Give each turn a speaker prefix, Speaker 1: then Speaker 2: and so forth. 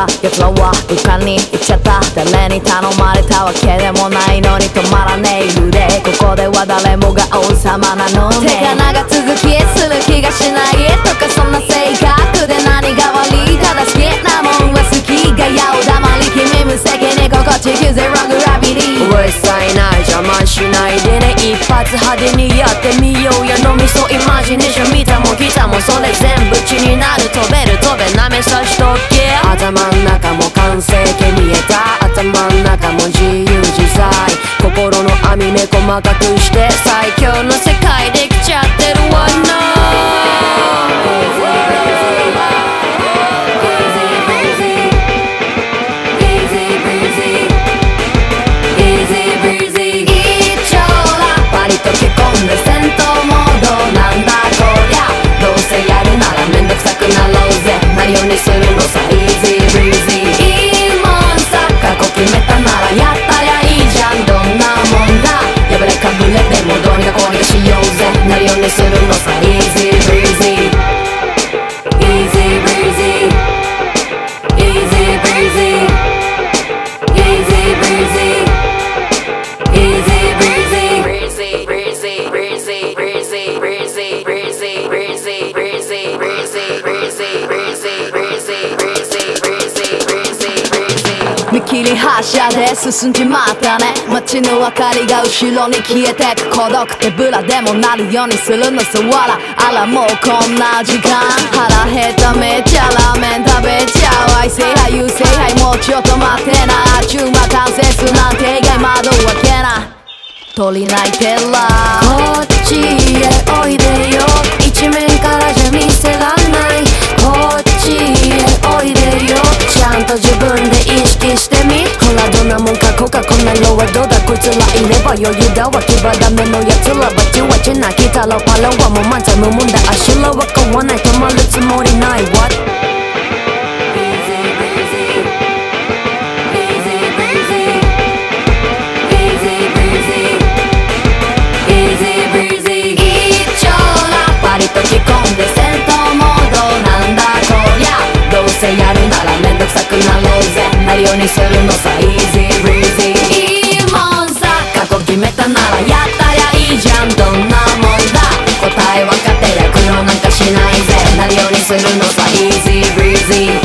Speaker 1: さ奴らは床に行っちゃった誰に頼まれたわけでもないのに止まらねえ腕ここでは誰もが王様なのね手が長続きする気がしないとかそんな性格で何が悪いただ好きなもんは好きがやを黙り君無責任心地ゼログラビリー
Speaker 2: うるさいない邪魔しないでね一発派手にやってみようや飲みそうイマジネーション見たも来たもそれ全部血になる飛べる飛べなめさしとけ。頭ん中も完成形見えた。頭ん中も自由自在。心の網目細かくして最強の世
Speaker 1: 切り発車で進んじまったね。街の明かりが後ろに消えてく孤独。手ぶらでもなるようにするのさわらあらもうこんな時間。腹減っためっちゃラーメン食べちゃう。愛せはい優勢はいもうちょっと待ってな。あちゅうま完成すなんて意外窓開けな。鳥鳴いてら
Speaker 2: こっちへおいでよ。はどうだこいつらいれば余裕だわ牙ダメのやつらはチワチなギターらパラはもう満載無問だあしらは買わない止まるつもりない What?
Speaker 1: Say I don't know, I'm not stuck in a lose. Marionette, no, so easy, breezy. らやったらいいじゃん。どんなもんだ。答えわかってりゃ苦労なんかしないぜ。何よりするのさ。Easy breezy